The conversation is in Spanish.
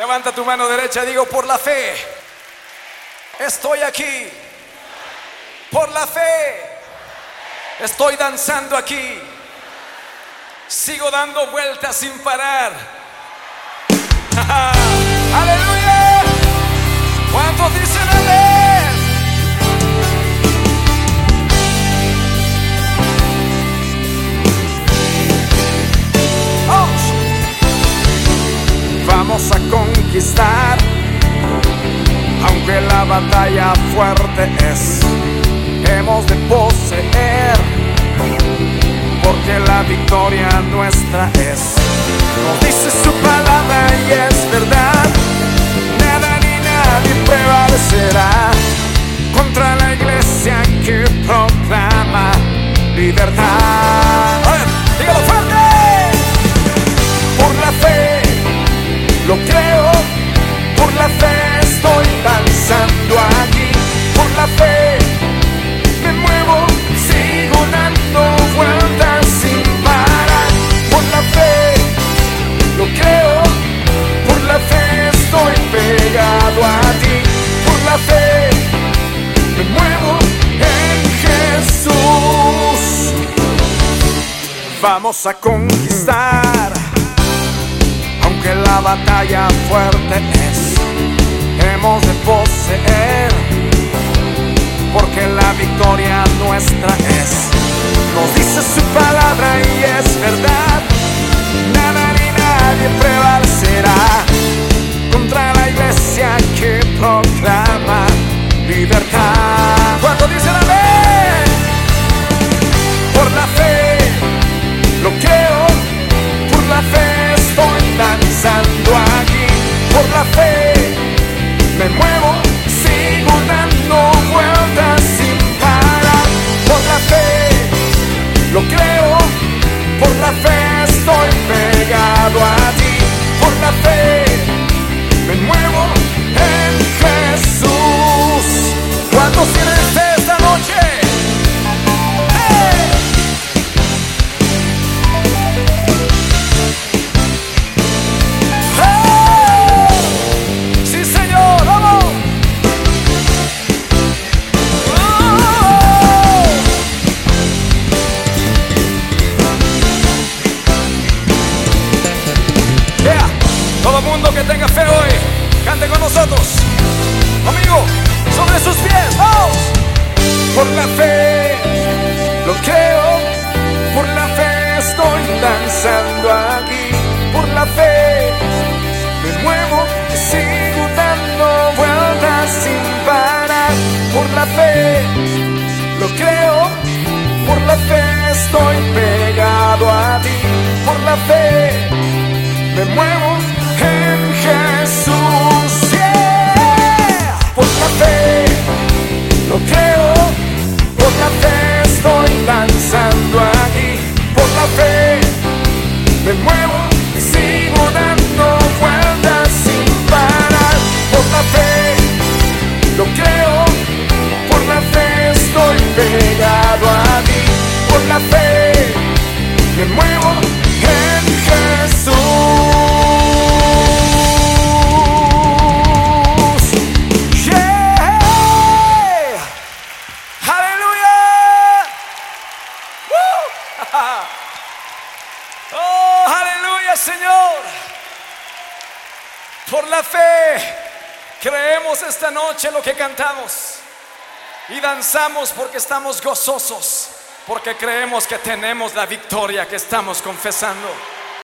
Levanta tu mano derecha, digo, por la fe. Estoy aquí. Por la fe. Estoy danzando aquí. Sigo dando vueltas sin parar. Aunque la batalla fuerte es, hemos de poseer, porque la victoria nuestra es. Dice su palabra y es verdad, Vamos a conquistar, aunque la batalla fuerte es, hemos de poseer, porque la victoria nuestra cante con nosotros. Conmigo, sobre sus pies, vamos. Por la fe, lo creo. Por la fe estoy danzando aquí. Por la fe, me muevo sigo dando vueltas sin parar. Por la fe, lo creo. Por la fe estoy pegado a ti. Por la fe, me muevo Señor. Por la fe creemos esta noche lo que cantamos y danzamos porque estamos gozosos, porque creemos que tenemos la victoria que estamos confesando.